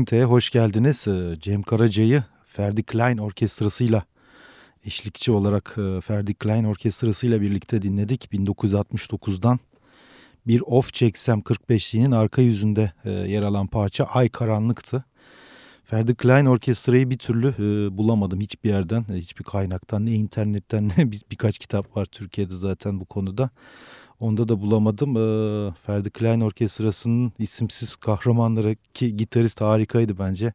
Incognita'ya hoş geldiniz. Cem Karaca'yı Ferdi Klein Orkestrası'yla eşlikçi olarak e, Ferdi Klein Orkestrası'yla birlikte dinledik. 1969'dan bir Off Çeksem 45'liğinin arka yüzünde e, yer alan parça Ay Karanlık'tı. Ferdi Klein Orkestra'yı bir türlü e, bulamadım hiçbir yerden, hiçbir kaynaktan, ne internetten ne bir, birkaç kitap var Türkiye'de zaten bu konuda. Onda da bulamadım. Ee, Ferdi Klein Orkestrası'nın isimsiz kahramanları ki gitarist harikaydı bence.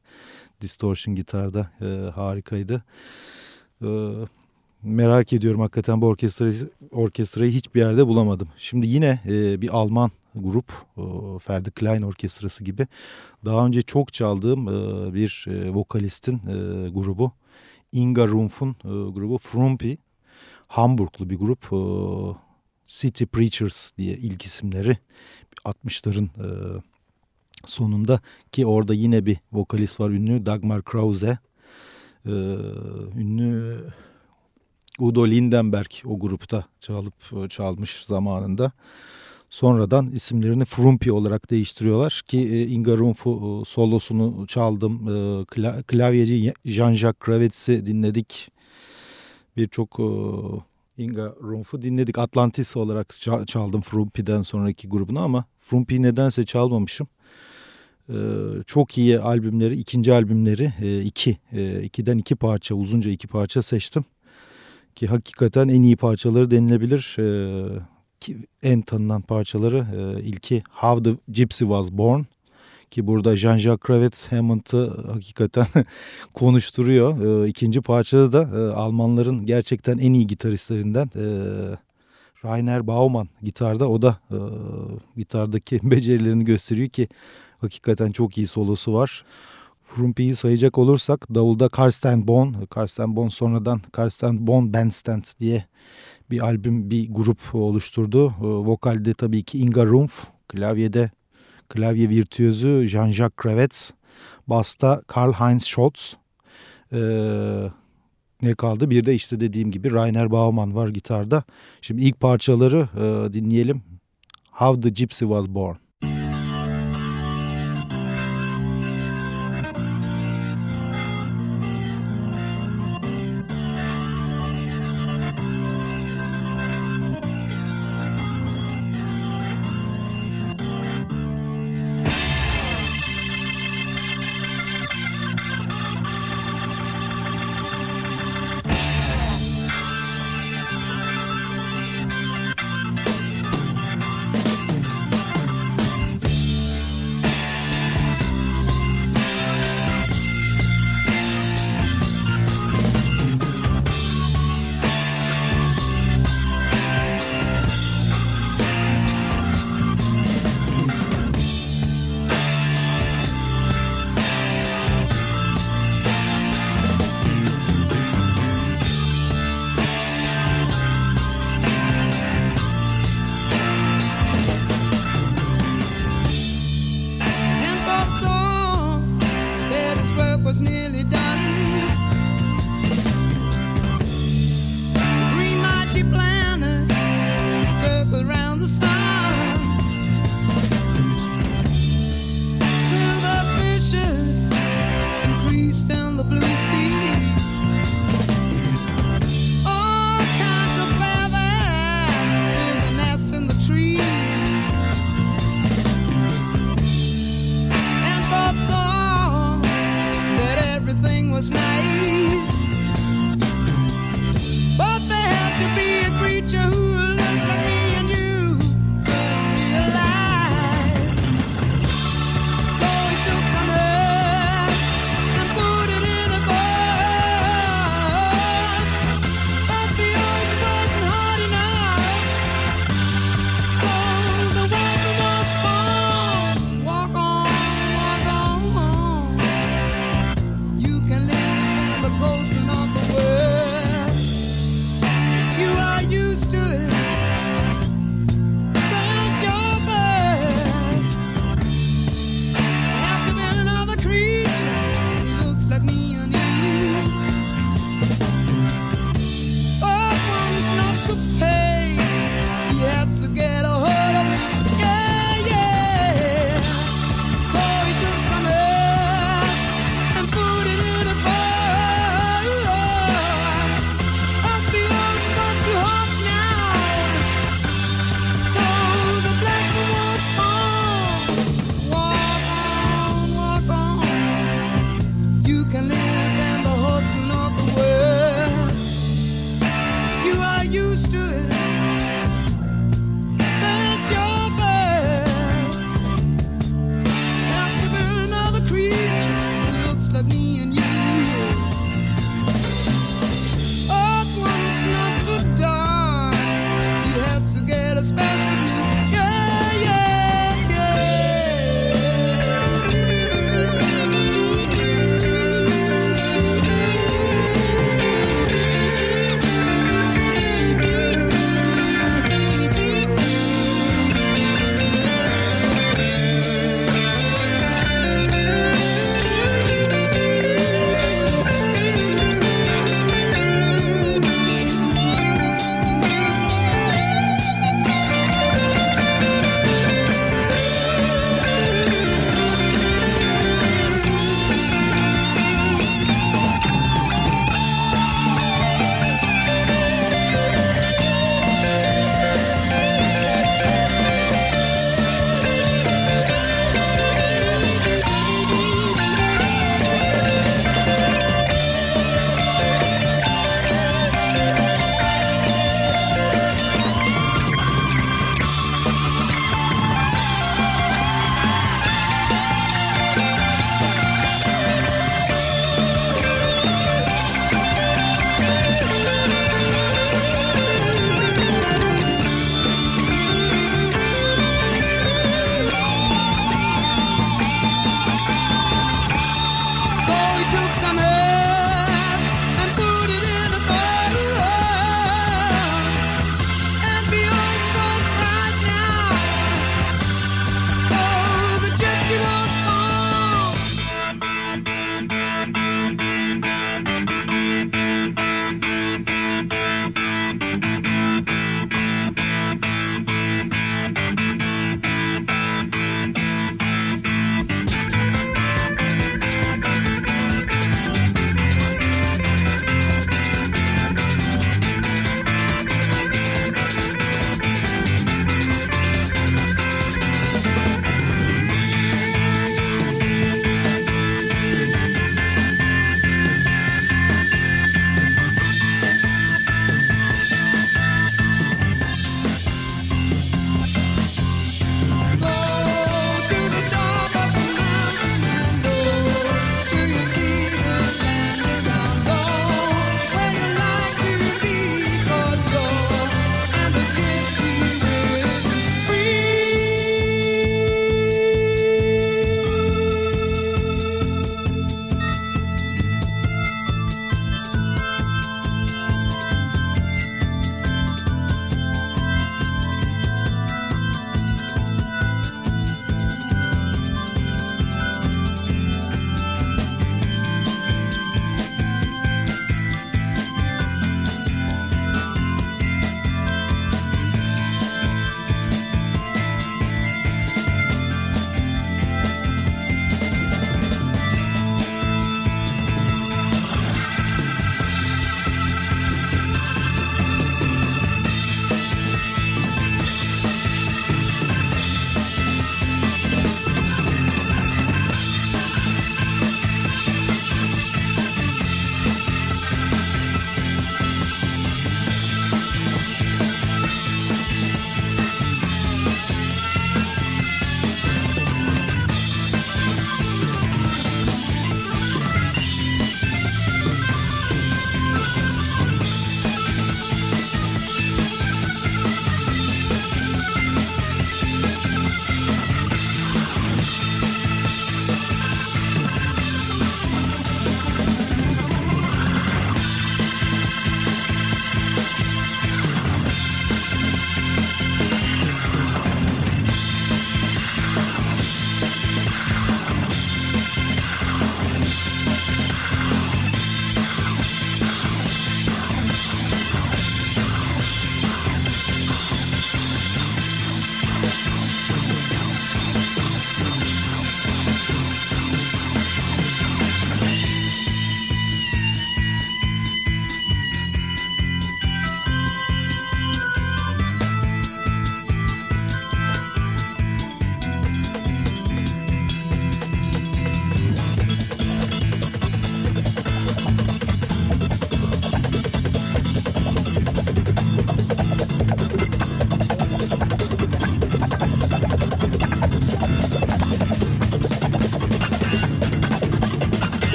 Distortion gitarda e, harikaydı. Ee, merak ediyorum hakikaten bu orkestrayı, orkestrayı hiçbir yerde bulamadım. Şimdi yine e, bir Alman grup e, Ferdi Klein Orkestrası gibi. Daha önce çok çaldığım e, bir vokalistin grubu. Inga Rumpf'un grubu Frumpi. Hamburglu bir grup. E, City Preachers diye ilk isimleri 60'ların e, sonunda ki orada yine bir vokalist var ünlü Dagmar Krause. E, ünlü Udo Lindenberg o grupta çalıp çalmış zamanında. Sonradan isimlerini Frumpi olarak değiştiriyorlar ki e, Inga Rumpf'u e, solosunu çaldım. E, kla, klavyeci Jean-Jacques Kravetz'i dinledik. Birçok e, Inga Rumpf'u dinledik. Atlantis olarak çaldım Frumpi'den sonraki grubunu ama Frumpi'yi nedense çalmamışım. Ee, çok iyi albümleri, ikinci albümleri e, iki. E, ikiden iki parça, uzunca iki parça seçtim. Ki hakikaten en iyi parçaları denilebilir. E, ki en tanınan parçaları e, ilki How the Gypsy Was Born. Ki burada Jean-Jacques Kravetz Hammond'ı hakikaten konuşturuyor. E, ikinci parçada da e, Almanların gerçekten en iyi gitaristlerinden e, Rainer Baumann gitarda. O da e, gitardaki becerilerini gösteriyor ki hakikaten çok iyi solosu var. Frumpi'yi sayacak olursak davulda Karsten Bon, Karsten Bon sonradan Karsten Bon Bandstand diye bir albüm, bir grup oluşturdu. E, vokalde tabii ki Inga Rumpf, klavyede klavye virtüözü Jean-Jacques Kravetz, basta Karl-Heinz Scholz. Ee, ne kaldı? Bir de işte dediğim gibi Rainer Baumann var gitarda. Şimdi ilk parçaları e, dinleyelim. How the Gypsy Was Born. The blue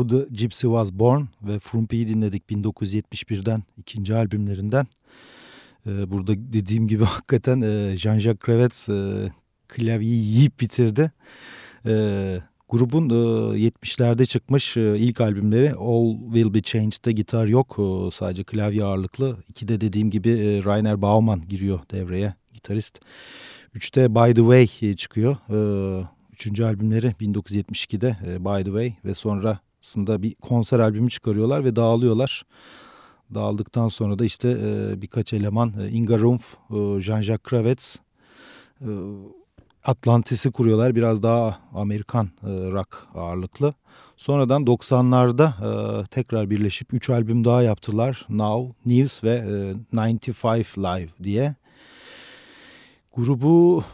How the Gypsy Was Born ve Frumpy'yi dinledik 1971'den ikinci albümlerinden. Ee, burada dediğim gibi hakikaten e, Jean-Jacques Kravetz e, klavyeyi yiyip bitirdi. E, grubun e, 70'lerde çıkmış e, ilk albümleri All Will Be Changed'da gitar yok. E, sadece klavye ağırlıklı. İkide dediğim gibi e, Rainer Baumann giriyor devreye gitarist. Üçte By The Way çıkıyor. E, üçüncü albümleri 1972'de e, By The Way ve sonrasında bir konser albümü çıkarıyorlar ve dağılıyorlar. Dağıldıktan sonra da işte e, birkaç eleman e, Inga Rumpf, e, Jean-Jacques Kravetz, e, Atlantis'i kuruyorlar. Biraz daha Amerikan e, rock ağırlıklı. Sonradan 90'larda e, tekrar birleşip 3 albüm daha yaptılar. Now, News ve e, 95 Live diye. Grubu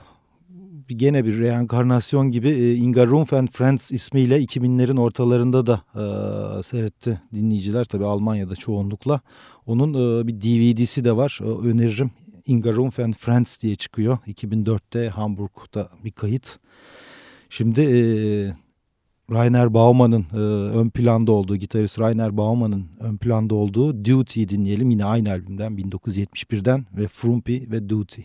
gene bir reenkarnasyon gibi e, Inga Rumpf and Friends ismiyle 2000'lerin ortalarında da e, seyretti dinleyiciler. Tabi Almanya'da çoğunlukla. Onun e, bir DVD'si de var. E, öneririm. Inga Rumpf and Friends diye çıkıyor. 2004'te Hamburg'da bir kayıt. Şimdi e, Rainer Baumann'ın e, ön planda olduğu, gitarist Rainer Baumann'ın ön planda olduğu Duty'yi dinleyelim. Yine aynı albümden 1971'den ve Frumpy ve Duty.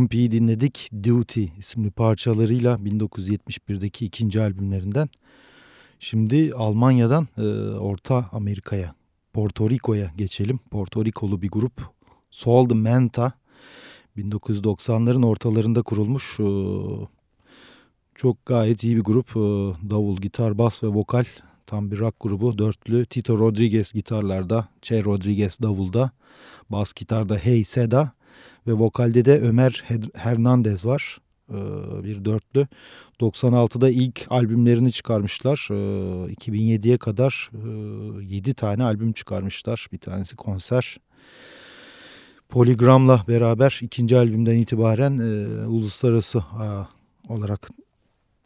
Frumpy'yi dinledik. Duty isimli parçalarıyla 1971'deki ikinci albümlerinden. Şimdi Almanya'dan e, Orta Amerika'ya, Porto Rico'ya geçelim. Porto Rikolu bir grup. Soul the Manta. 1990'ların ortalarında kurulmuş. e, çok gayet iyi bir grup. E, davul, gitar, bas ve vokal. Tam bir rock grubu. Dörtlü. Tito Rodriguez gitarlarda. Che Rodriguez davulda. Bas gitarda Hey Seda ve vokalde de Ömer Hernandez var. Ee, bir dörtlü. 96'da ilk albümlerini çıkarmışlar. Ee, 2007'ye kadar e, 7 tane albüm çıkarmışlar. Bir tanesi konser. Poligram'la beraber ikinci albümden itibaren e, uluslararası a, olarak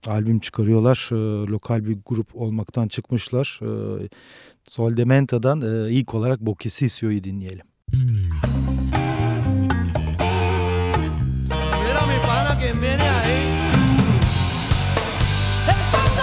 albüm çıkarıyorlar. E, lokal bir grup olmaktan çıkmışlar. E, Sol Dementa'dan e, ilk olarak Bokesisio'yu dinleyelim. Mira fucking minute. I hate. Hey.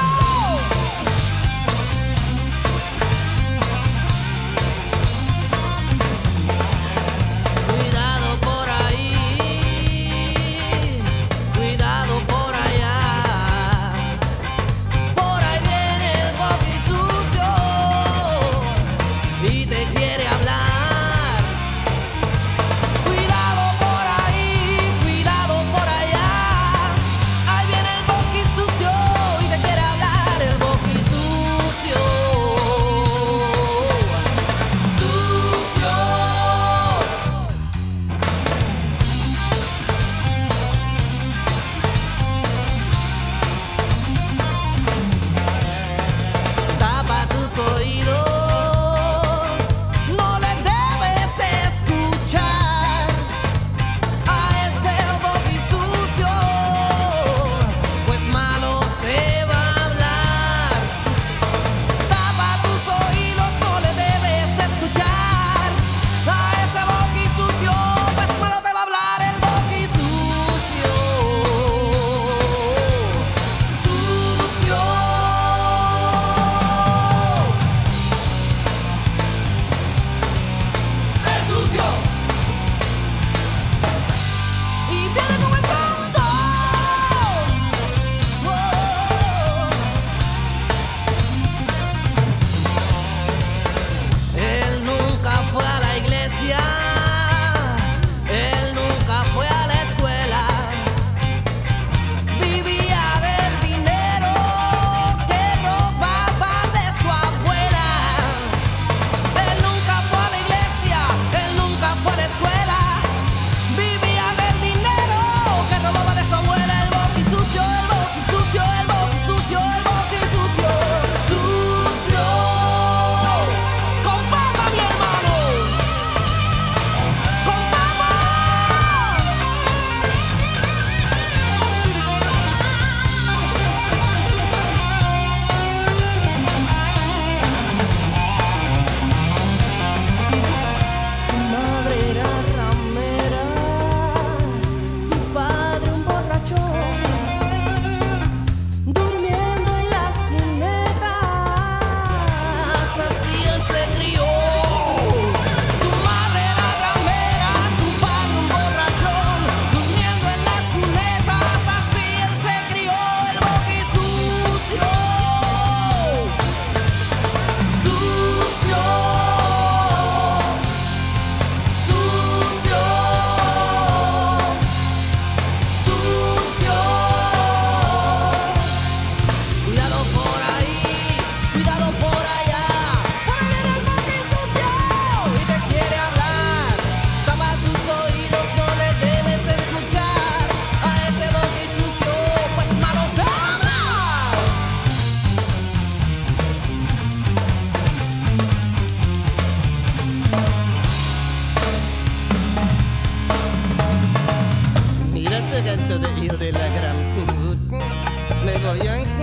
严。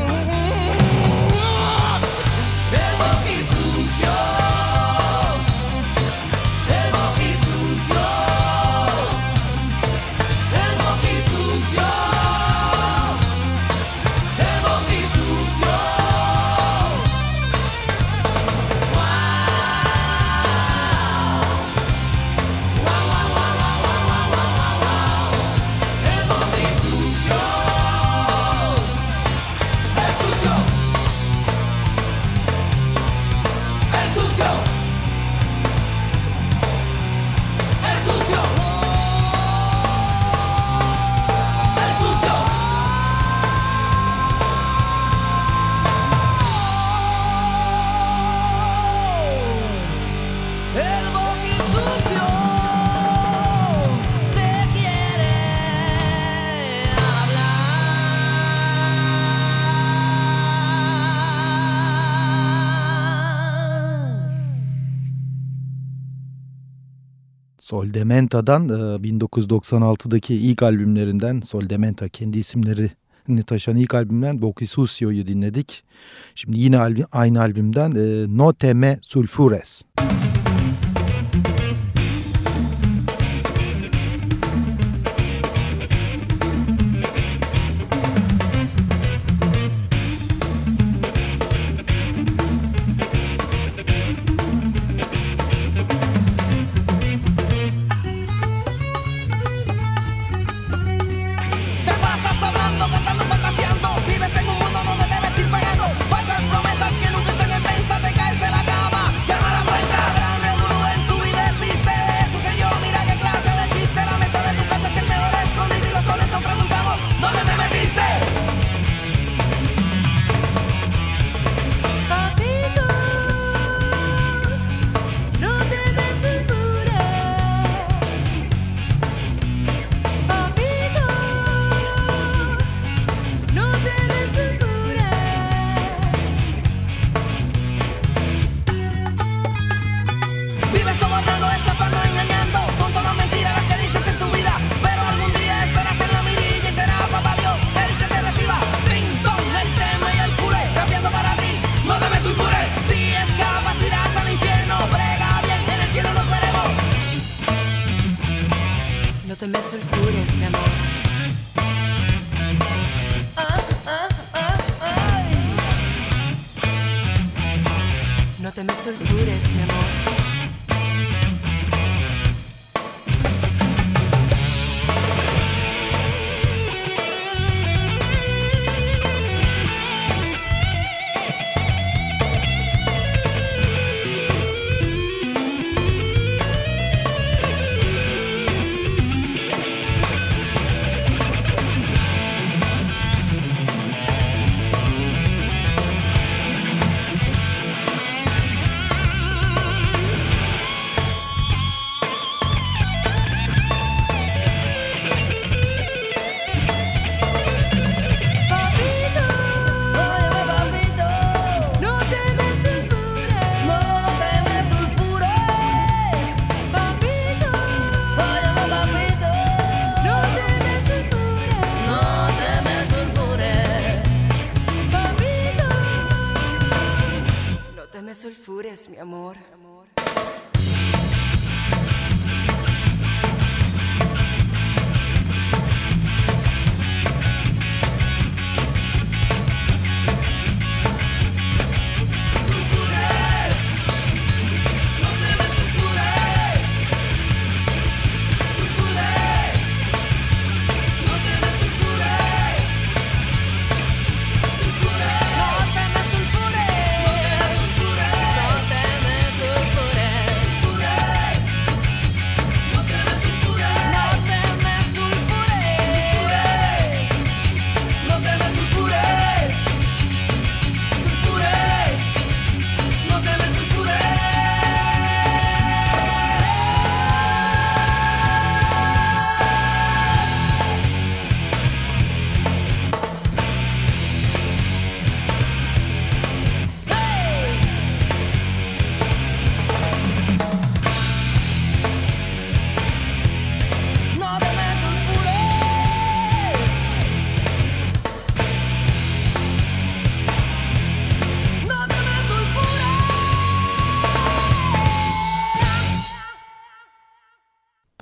Soldementa'dan e, 1996'daki ilk albümlerinden Soldementa kendi isimlerini taşıyan ilk albümden Boki Susio'yu dinledik. Şimdi yine albüm, aynı albümden e, No Teme Sulfures. Te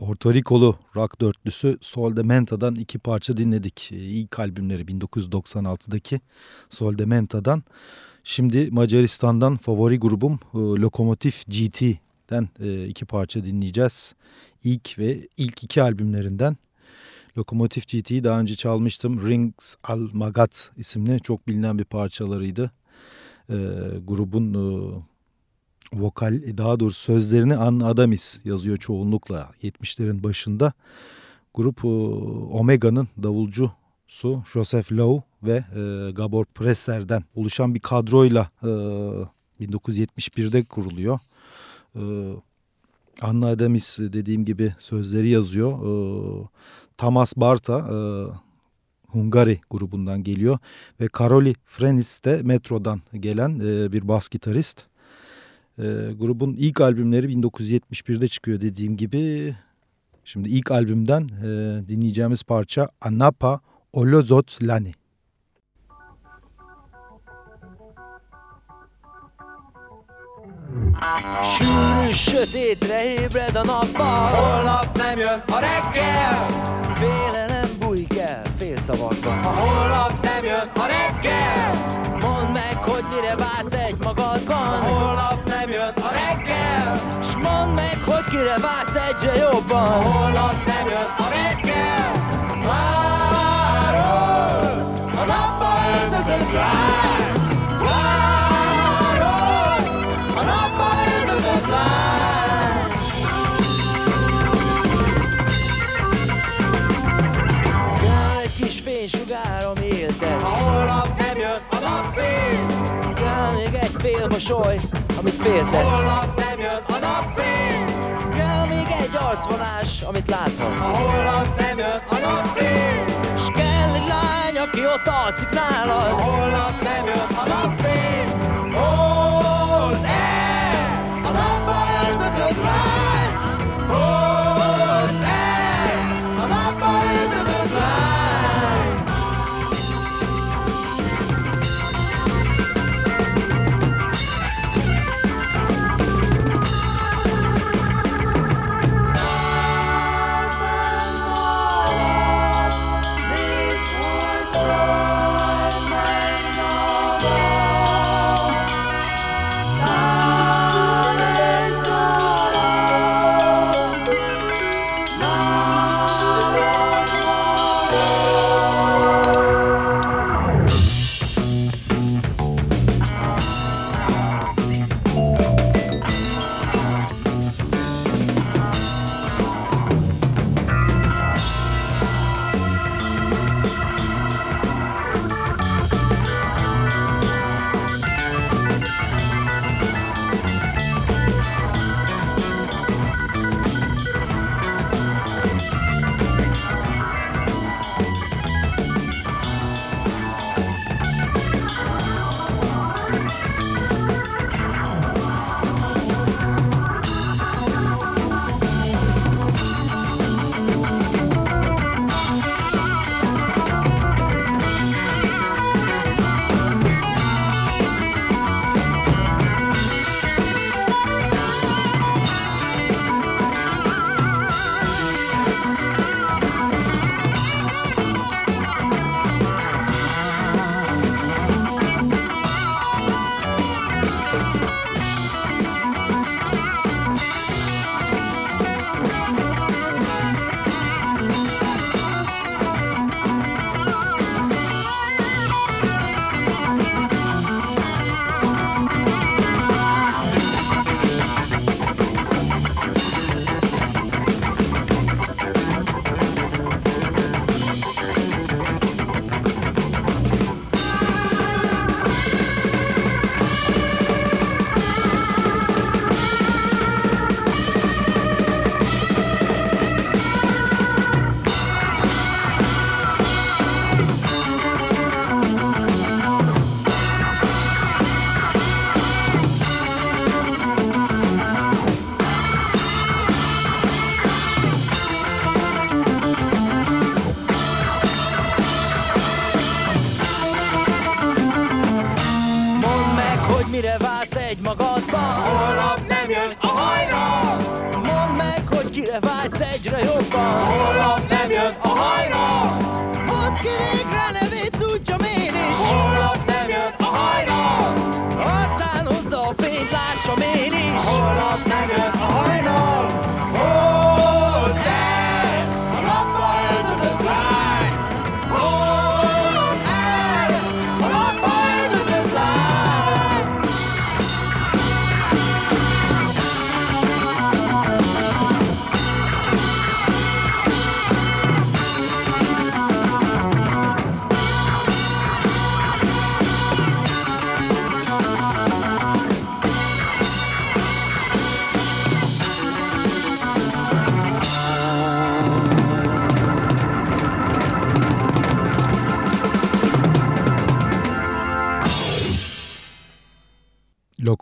Porto Rikolu rock dörtlüsü Soldementa'dan iki parça dinledik. Ee, İlk albümleri 1996'daki Soldementa'dan. Şimdi Macaristan'dan favori grubum e, Lokomotif GT'den e, iki parça dinleyeceğiz. İlk ve ilk iki albümlerinden. Lokomotif GT'yi daha önce çalmıştım. Rings Al Magat isimli çok bilinen bir parçalarıydı. E, grubun vokal daha doğrusu sözlerini Ann Adamis yazıyor çoğunlukla 70'lerin başında. Grup e, Omega'nın davulcusu Joseph Lowe ve e, Gabor Presser'den oluşan bir kadroyla e, 1971'de kuruluyor. E, Anna Adamis dediğim gibi sözleri yazıyor. E, Tamas Barta e, Hungary grubundan geliyor ve Karoli Frenis de Metro'dan gelen e, bir bas gitarist. E, grubun ilk albümleri 1971'de çıkıyor dediğim gibi. Şimdi ilk albümden e, dinleyeceğimiz parça Anapa Olozot Lani. Sűrű, sötétre ébred a nappal Holnap nem jön a reggel Félelem bújik el félszavakban Ha holnap nem jön a reggel Mondd meg, hogy mire vársz egy magadban holnap nem jön a reggel. S mondd meg, hogy kire vársz egyre jobban. Ha holnap nem jön a reggel. Várod a nappal öldözött lány. Várod a nappal öldözött lány mosoly, amit féltesz. Holnap nem jön a napfény. Kell még egy arcvonás, amit láthatsz. Ha holnap nem jön a napfény. S kell egy lány, aki ott alszik nálad. Holnap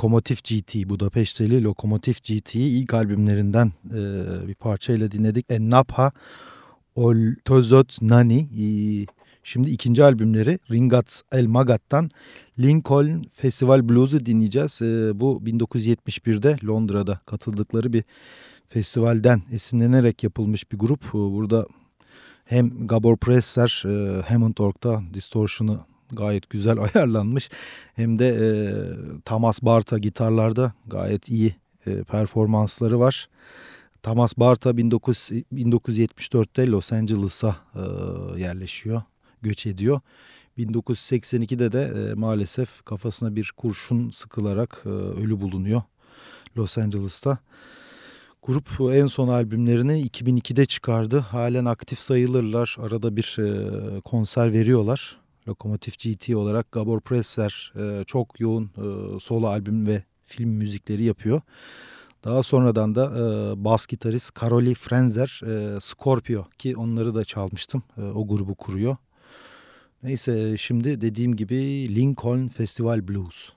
Lokomotif GT, Budapeşteli Lokomotif GT'yi ilk albümlerinden e, bir parçayla dinledik. Ennapha Oltozot Nani. E, şimdi ikinci albümleri Ringats El Magat'tan Lincoln Festival Blues'u dinleyeceğiz. E, bu 1971'de Londra'da katıldıkları bir festivalden esinlenerek yapılmış bir grup. E, burada hem Gabor Presser, e, Hammond Org'da Distortion'ı gayet güzel ayarlanmış. Hem de e, Thomas Barta gitarlarda gayet iyi e, performansları var. Thomas Barta 19, 1974'te Los Angeles'a e, yerleşiyor, göç ediyor. 1982'de de e, maalesef kafasına bir kurşun sıkılarak e, ölü bulunuyor Los Angeles'ta. Grup en son albümlerini 2002'de çıkardı. Halen aktif sayılırlar. Arada bir e, konser veriyorlar. Lokomotif GT olarak Gabor Presser e, çok yoğun e, solo albüm ve film müzikleri yapıyor. Daha sonradan da e, bas gitarist Karoli Frenzer e, Scorpio ki onları da çalmıştım. E, o grubu kuruyor. Neyse şimdi dediğim gibi Lincoln Festival Blues.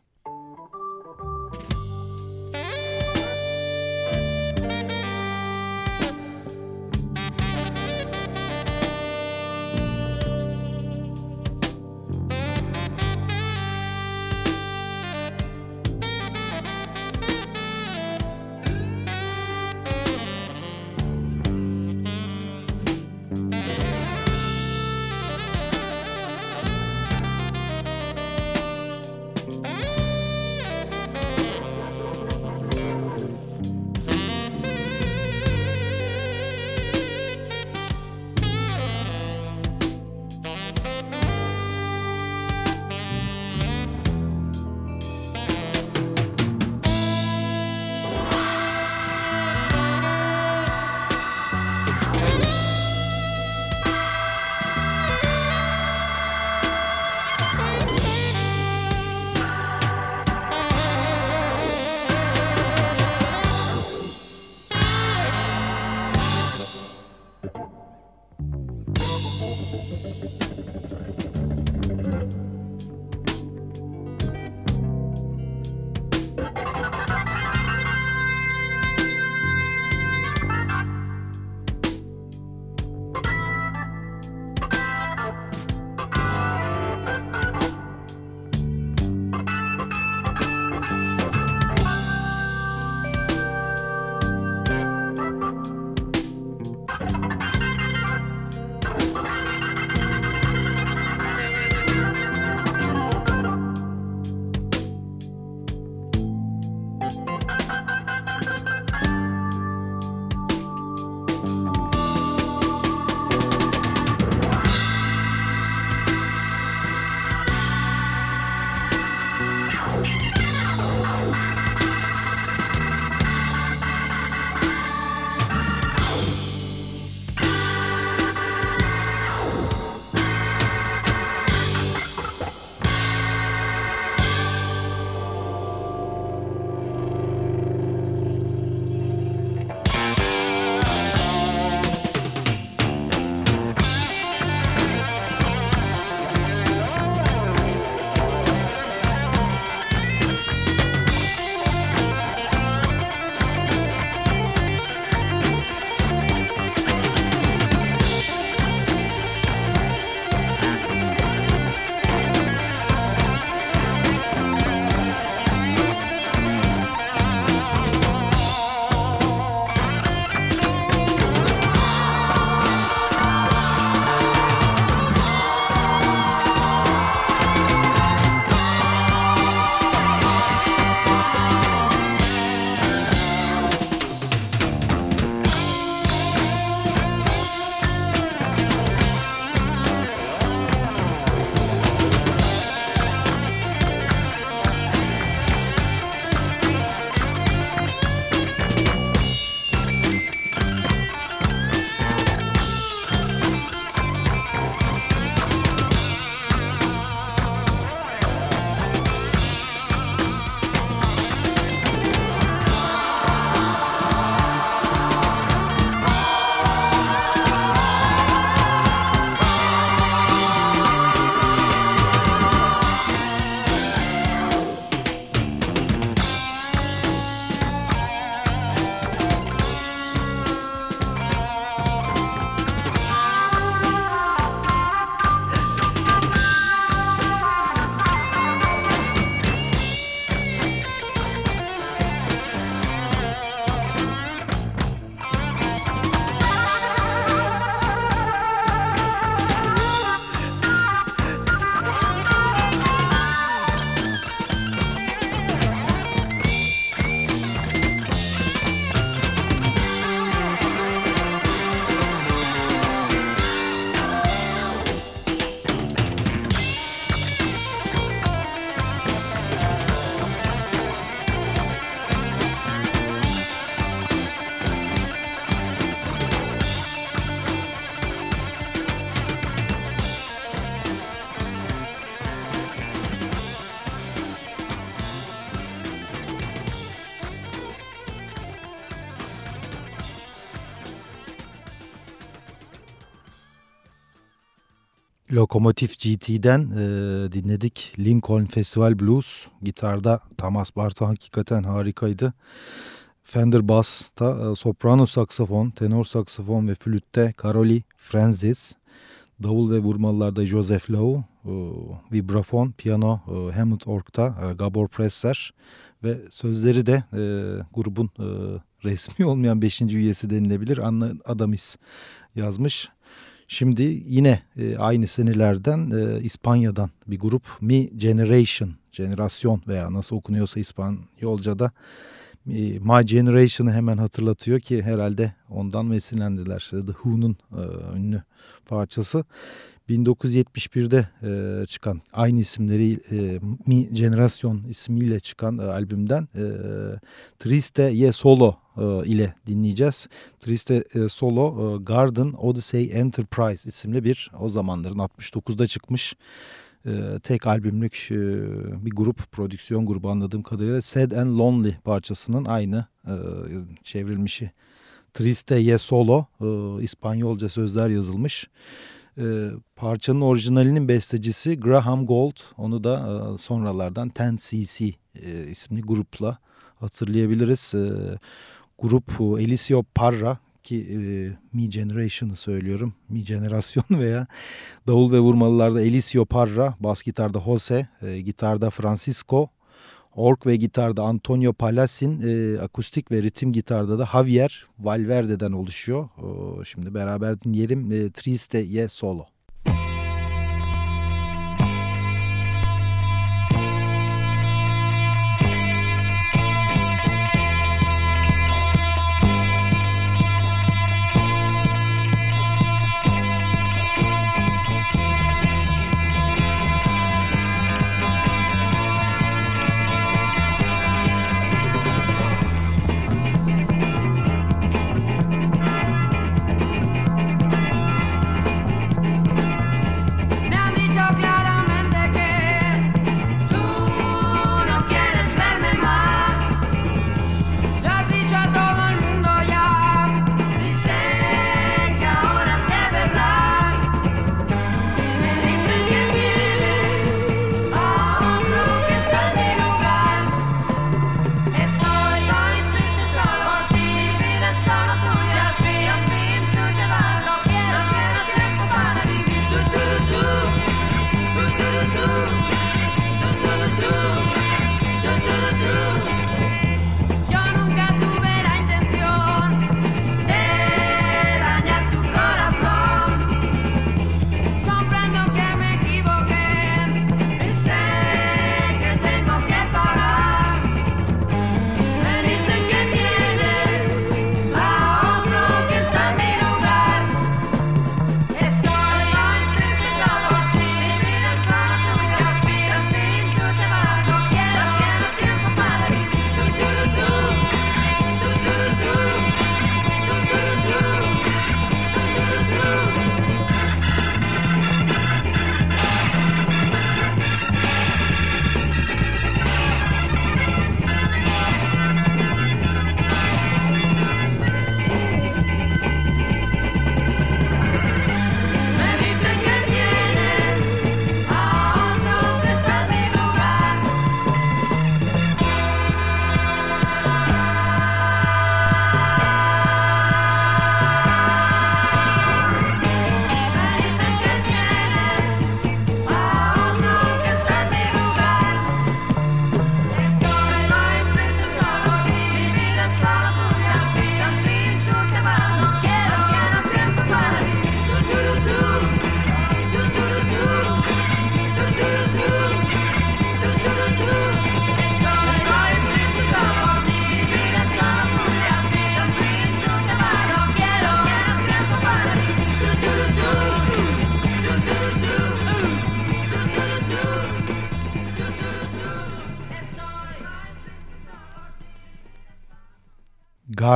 Lokomotif GT'den e, dinledik Lincoln Festival Blues. Gitarda Thomas Barta hakikaten harikaydı. Fender Bass'ta e, soprano saksafon, tenor saksafon ve flütte Caroli Francis. Davul ve vurmalılarda Joseph Lowe, e, vibrafon, piyano e, Hammond Org'da e, Gabor Presser ve sözleri de e, grubun e, resmi olmayan 5. üyesi denilebilir Anna Adamis yazmış. Şimdi yine e, aynı senelerden e, İspanya'dan bir grup Mi Generation, jenerasyon veya nasıl okunuyorsa İspanyolca'da e, My Generation'ı hemen hatırlatıyor ki herhalde ondan esinlendiler. The Who'nun e, ünlü parçası. 1971'de e, çıkan aynı isimleri e, Mi Generation ismiyle çıkan e, albümden e, Triste Ye Solo e, ile dinleyeceğiz. Triste e, Solo e, Garden Odyssey Enterprise isimli bir o zamanların 69'da çıkmış e, tek albümlük e, bir grup prodüksiyon grubu anladığım kadarıyla Sad and Lonely parçasının aynı e, çevrilmişi. Triste Ye Solo e, İspanyolca sözler yazılmış. Parçanın orijinalinin bestecisi Graham Gold. Onu da e, sonralardan 10cc e, isimli grupla hatırlayabiliriz. E, grup e, Elisio Parra ki e, Mi Generation'ı söylüyorum. Mi Jenerasyon veya davul ve vurmalılarda Elisio Parra, bas gitarda Jose, e, gitarda Francisco, org ve gitarda Antonio Palasin, e, akustik ve ritim gitarda da Javier Valverde'den oluşuyor. O, şimdi beraber dinleyelim e, Triste Ye Solo.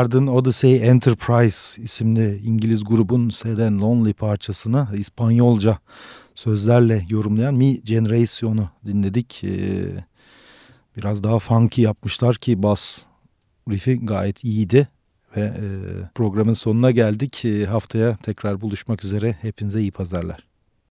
Garden Odyssey Enterprise isimli İngiliz grubun Sad and Lonely parçasını İspanyolca sözlerle yorumlayan Mi Generation'u dinledik. Ee, biraz daha funky yapmışlar ki bas riff'i gayet iyiydi. Ve e, programın sonuna geldik. E, haftaya tekrar buluşmak üzere. Hepinize iyi pazarlar.